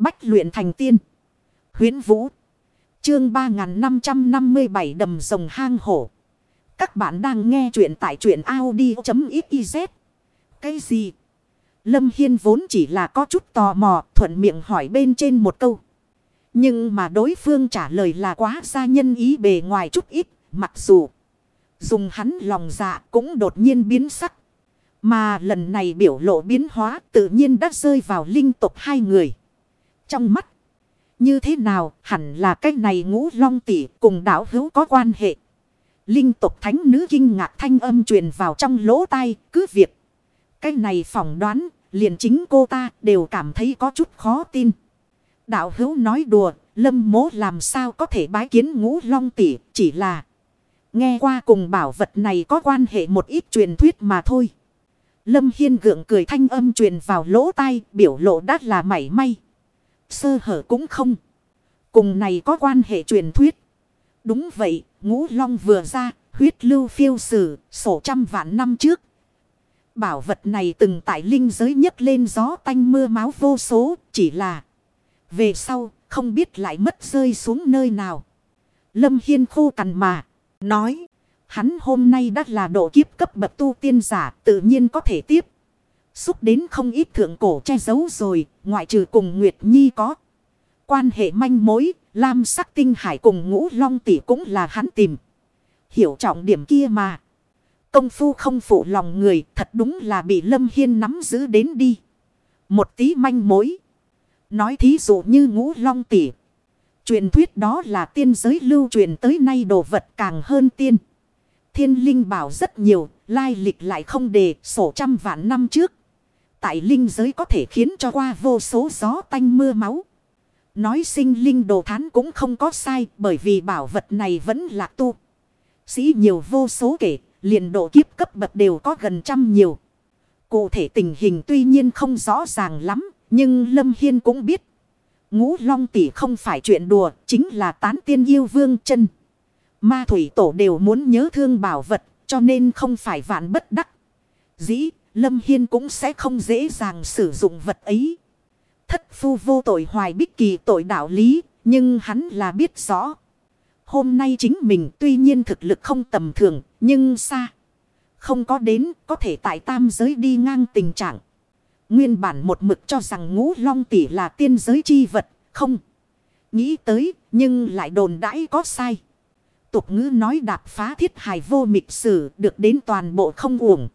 Bách luyện thành tiên. huyễn Vũ. Chương 3557 đầm rồng hang hổ. Các bạn đang nghe truyện tại truyện Audi.xyz. Cái gì? Lâm Hiên vốn chỉ là có chút tò mò, thuận miệng hỏi bên trên một câu. Nhưng mà đối phương trả lời là quá xa nhân ý bề ngoài chút ít. Mặc dù dùng hắn lòng dạ cũng đột nhiên biến sắc. Mà lần này biểu lộ biến hóa tự nhiên đã rơi vào linh tục hai người. Trong mắt. Như thế nào hẳn là cái này ngũ long tỷ cùng đảo hữu có quan hệ. Linh tục thánh nữ kinh ngạc thanh âm truyền vào trong lỗ tai cứ việc. Cái này phỏng đoán liền chính cô ta đều cảm thấy có chút khó tin. Đạo hữu nói đùa lâm mố làm sao có thể bái kiến ngũ long tỷ chỉ là. Nghe qua cùng bảo vật này có quan hệ một ít truyền thuyết mà thôi. Lâm Hiên gượng cười thanh âm truyền vào lỗ tai, biểu lộ đắt là mảy may. Sơ hở cũng không. Cùng này có quan hệ truyền thuyết. Đúng vậy, ngũ long vừa ra, huyết lưu phiêu sử, sổ trăm vạn năm trước. Bảo vật này từng tại linh giới nhất lên gió tanh mưa máu vô số, chỉ là về sau, không biết lại mất rơi xuống nơi nào. Lâm Hiên khô cằn mà, nói. Hắn hôm nay đã là độ kiếp cấp bậc tu tiên giả tự nhiên có thể tiếp. Xúc đến không ít thượng cổ che giấu rồi, ngoại trừ cùng Nguyệt Nhi có. Quan hệ manh mối, Lam sắc tinh hải cùng ngũ long tỷ cũng là hắn tìm. Hiểu trọng điểm kia mà. Công phu không phụ lòng người thật đúng là bị Lâm Hiên nắm giữ đến đi. Một tí manh mối. Nói thí dụ như ngũ long tỷ. Truyền thuyết đó là tiên giới lưu truyền tới nay đồ vật càng hơn tiên. Thiên linh bảo rất nhiều, lai lịch lại không đề sổ trăm vạn năm trước. Tại linh giới có thể khiến cho qua vô số gió tanh mưa máu. Nói sinh linh đồ thán cũng không có sai bởi vì bảo vật này vẫn là tu. Sĩ nhiều vô số kể, liền độ kiếp cấp bậc đều có gần trăm nhiều. Cụ thể tình hình tuy nhiên không rõ ràng lắm, nhưng Lâm Hiên cũng biết. Ngũ Long tỷ không phải chuyện đùa, chính là tán tiên yêu vương chân. Ma thủy tổ đều muốn nhớ thương bảo vật, cho nên không phải vạn bất đắc. Dĩ, Lâm Hiên cũng sẽ không dễ dàng sử dụng vật ấy. Thất phu vô tội hoài bích kỳ tội đạo lý, nhưng hắn là biết rõ. Hôm nay chính mình tuy nhiên thực lực không tầm thường, nhưng xa. Không có đến, có thể tại tam giới đi ngang tình trạng. Nguyên bản một mực cho rằng ngũ long tỷ là tiên giới chi vật, không. Nghĩ tới, nhưng lại đồn đãi có sai tục ngữ nói đạp phá thiết hài vô mịch sử được đến toàn bộ không uổng.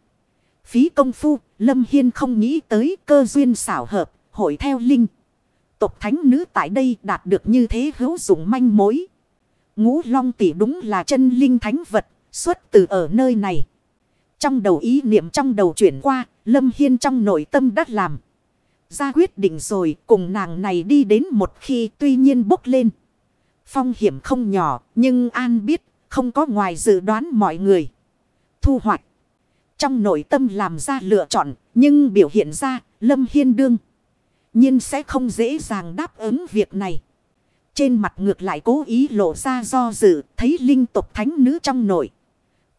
Phí công phu, Lâm Hiên không nghĩ tới cơ duyên xảo hợp, hội theo linh. Tộc thánh nữ tại đây đạt được như thế hữu dụng manh mối. Ngũ long tỷ đúng là chân linh thánh vật, xuất từ ở nơi này. Trong đầu ý niệm trong đầu chuyển qua, Lâm Hiên trong nội tâm đắt làm. Ra quyết định rồi cùng nàng này đi đến một khi tuy nhiên bốc lên. Phong hiểm không nhỏ, nhưng An biết, không có ngoài dự đoán mọi người. Thu hoạch. Trong nội tâm làm ra lựa chọn, nhưng biểu hiện ra, Lâm Hiên đương. nhiên sẽ không dễ dàng đáp ứng việc này. Trên mặt ngược lại cố ý lộ ra do dự, thấy linh tục thánh nữ trong nội.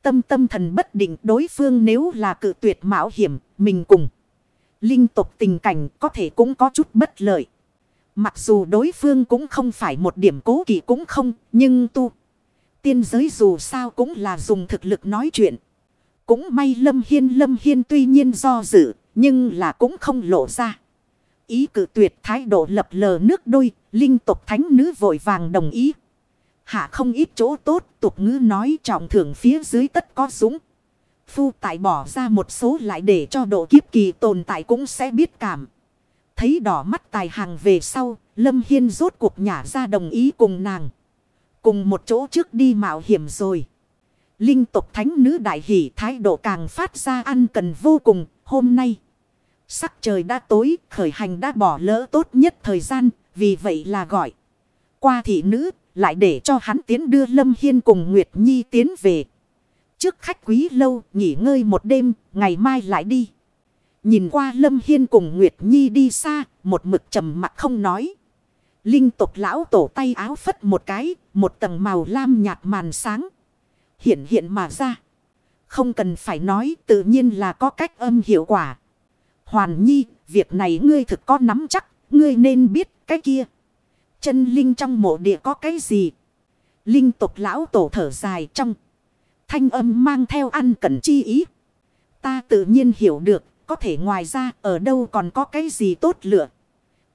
Tâm tâm thần bất định đối phương nếu là cự tuyệt mạo hiểm, mình cùng. Linh tục tình cảnh có thể cũng có chút bất lợi. Mặc dù đối phương cũng không phải một điểm cố kỳ cũng không, nhưng tu. Tiên giới dù sao cũng là dùng thực lực nói chuyện. Cũng may Lâm Hiên Lâm Hiên tuy nhiên do dự, nhưng là cũng không lộ ra. Ý cử tuyệt thái độ lập lờ nước đôi, linh tục thánh nữ vội vàng đồng ý. Hạ không ít chỗ tốt, tục ngữ nói trọng thưởng phía dưới tất có súng. Phu tại bỏ ra một số lại để cho độ kiếp kỳ tồn tại cũng sẽ biết cảm. Thấy đỏ mắt tài hàng về sau, Lâm Hiên rốt cuộc nhả ra đồng ý cùng nàng. Cùng một chỗ trước đi mạo hiểm rồi. Linh tục thánh nữ đại hỷ thái độ càng phát ra ăn cần vô cùng hôm nay. Sắc trời đã tối, khởi hành đã bỏ lỡ tốt nhất thời gian, vì vậy là gọi. Qua thị nữ, lại để cho hắn tiến đưa Lâm Hiên cùng Nguyệt Nhi tiến về. Trước khách quý lâu, nghỉ ngơi một đêm, ngày mai lại đi. Nhìn qua Lâm Hiên cùng Nguyệt Nhi đi xa, một mực trầm mặt không nói. Linh tục lão tổ tay áo phất một cái, một tầng màu lam nhạt màn sáng. Hiện hiện mà ra. Không cần phải nói tự nhiên là có cách âm hiệu quả. Hoàn Nhi, việc này ngươi thực có nắm chắc, ngươi nên biết cái kia. Chân linh trong mộ địa có cái gì? Linh tục lão tổ thở dài trong. Thanh âm mang theo ăn cẩn chi ý. Ta tự nhiên hiểu được, có thể ngoài ra ở đâu còn có cái gì tốt lựa.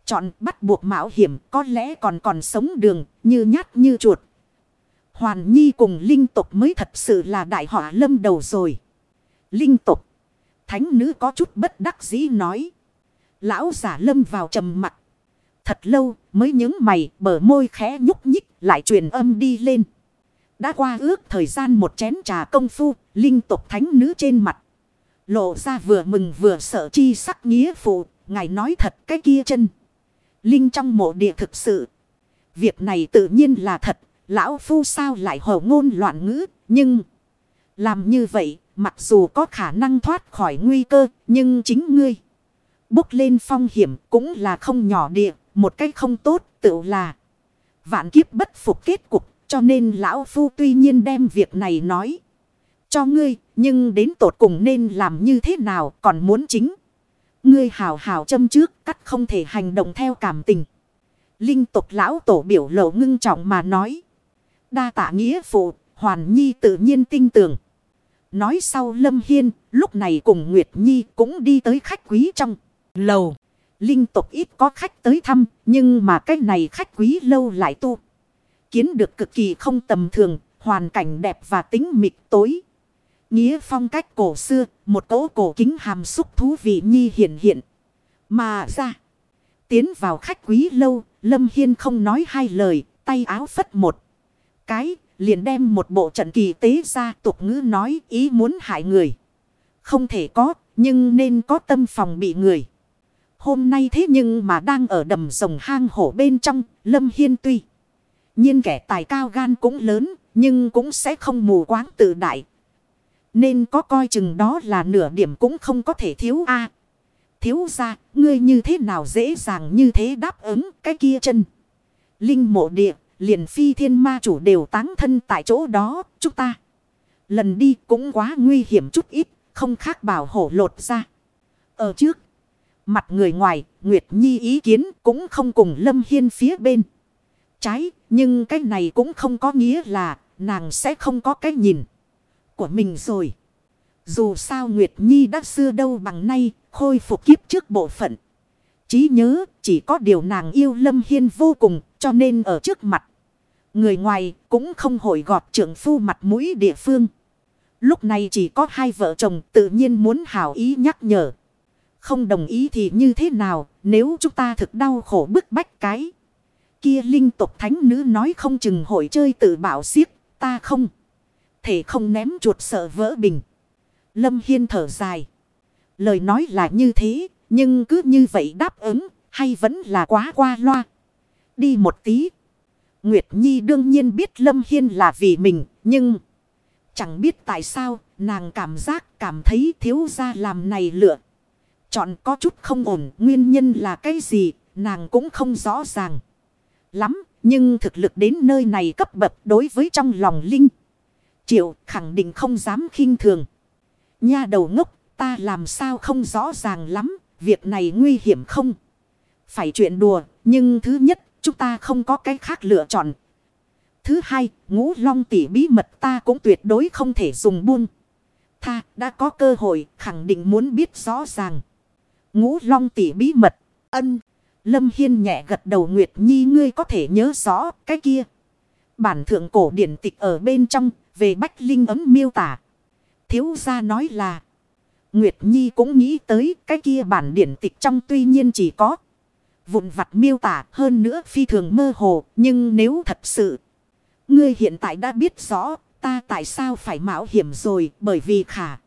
Chọn bắt buộc mạo hiểm có lẽ còn còn sống đường như nhát như chuột. Hoàn Nhi cùng linh tục mới thật sự là đại họa lâm đầu rồi. Linh tục. Thánh nữ có chút bất đắc dĩ nói. Lão giả lâm vào trầm mặt. Thật lâu mới những mày bờ môi khẽ nhúc nhích lại truyền âm đi lên. Đã qua ước thời gian một chén trà công phu, linh tục thánh nữ trên mặt. Lộ ra vừa mừng vừa sợ chi sắc nghĩa phụ, ngài nói thật cái kia chân. Linh trong mộ địa thực sự. Việc này tự nhiên là thật, lão phu sao lại hổ ngôn loạn ngữ, nhưng... Làm như vậy, mặc dù có khả năng thoát khỏi nguy cơ, nhưng chính ngươi. Bốc lên phong hiểm cũng là không nhỏ địa, một cách không tốt tự là. Vạn kiếp bất phục kết cục, cho nên lão phu tuy nhiên đem việc này nói cho ngươi, nhưng đến tột cùng nên làm như thế nào còn muốn chính. Ngươi hào hào châm trước, cắt không thể hành động theo cảm tình. Linh tục lão tổ biểu lộ ngưng trọng mà nói. Đa tạ nghĩa phụ, hoàn nhi tự nhiên tinh tường. Nói sau Lâm Hiên, lúc này cùng Nguyệt Nhi cũng đi tới khách quý trong lầu. Linh tục ít có khách tới thăm, nhưng mà cái này khách quý lâu lại tu. Kiến được cực kỳ không tầm thường, hoàn cảnh đẹp và tính mịt tối. Nghĩa phong cách cổ xưa, một cỗ cổ kính hàm xúc thú vị nhi hiện hiện. Mà ra, tiến vào khách quý lâu, Lâm Hiên không nói hai lời, tay áo phất một. Cái, liền đem một bộ trận kỳ tế ra tục ngữ nói ý muốn hại người. Không thể có, nhưng nên có tâm phòng bị người. Hôm nay thế nhưng mà đang ở đầm rồng hang hổ bên trong, Lâm Hiên tuy. nhiên kẻ tài cao gan cũng lớn, nhưng cũng sẽ không mù quáng tự đại. Nên có coi chừng đó là nửa điểm cũng không có thể thiếu a Thiếu ra, ngươi như thế nào dễ dàng như thế đáp ứng cái kia chân. Linh mộ địa, liền phi thiên ma chủ đều táng thân tại chỗ đó, chúng ta. Lần đi cũng quá nguy hiểm chút ít, không khác bảo hổ lột ra. Ở trước, mặt người ngoài, Nguyệt Nhi ý kiến cũng không cùng Lâm Hiên phía bên. Trái, nhưng cái này cũng không có nghĩa là nàng sẽ không có cái nhìn của mình rồi. Dù sao Nguyệt Nhi đã xưa đâu bằng nay, khôi phục kiếp trước bộ phận. Chí nhớ, chỉ có điều nàng yêu Lâm Hiên vô cùng, cho nên ở trước mặt. Người ngoài cũng không hội gọt trưởng phu mặt mũi địa phương. Lúc này chỉ có hai vợ chồng tự nhiên muốn hảo ý nhắc nhở. Không đồng ý thì như thế nào nếu chúng ta thực đau khổ bức bách cái. Kia linh tục thánh nữ nói không chừng hội chơi tự bảo siết ta không thể không ném chuột sợ vỡ bình. Lâm Hiên thở dài. Lời nói là như thế, nhưng cứ như vậy đáp ứng, hay vẫn là quá qua loa. Đi một tí. Nguyệt Nhi đương nhiên biết Lâm Hiên là vì mình, nhưng... Chẳng biết tại sao, nàng cảm giác cảm thấy thiếu gia làm này lựa. Chọn có chút không ổn, nguyên nhân là cái gì, nàng cũng không rõ ràng. Lắm, nhưng thực lực đến nơi này cấp bậc đối với trong lòng Linh. Triệu khẳng định không dám khinh thường. Nha đầu ngốc ta làm sao không rõ ràng lắm. Việc này nguy hiểm không? Phải chuyện đùa. Nhưng thứ nhất chúng ta không có cái khác lựa chọn. Thứ hai, ngũ long tỷ bí mật ta cũng tuyệt đối không thể dùng buông. Tha đã có cơ hội, khẳng định muốn biết rõ ràng. Ngũ long tỷ bí mật. Ân. Lâm Hiên nhẹ gật đầu Nguyệt Nhi, ngươi có thể nhớ rõ cái kia. Bản thượng cổ điển tịch ở bên trong, về Bách Linh ấm miêu tả. Thiếu gia nói là. Nguyệt Nhi cũng nghĩ tới cái kia bản điển tịch trong tuy nhiên chỉ có. Vụn vặt miêu tả hơn nữa phi thường mơ hồ. Nhưng nếu thật sự. Ngươi hiện tại đã biết rõ, ta tại sao phải mạo hiểm rồi. Bởi vì khả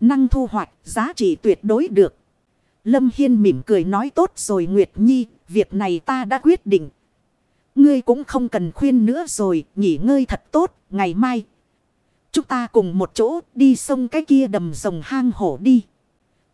năng thu hoạch giá trị tuyệt đối được. Lâm Hiên mỉm cười nói tốt rồi Nguyệt Nhi. Việc này ta đã quyết định. Ngươi cũng không cần khuyên nữa rồi. Nghỉ ngơi thật tốt. Ngày mai, Chúng ta cùng một chỗ, đi sông cái kia đầm rồng hang hổ đi.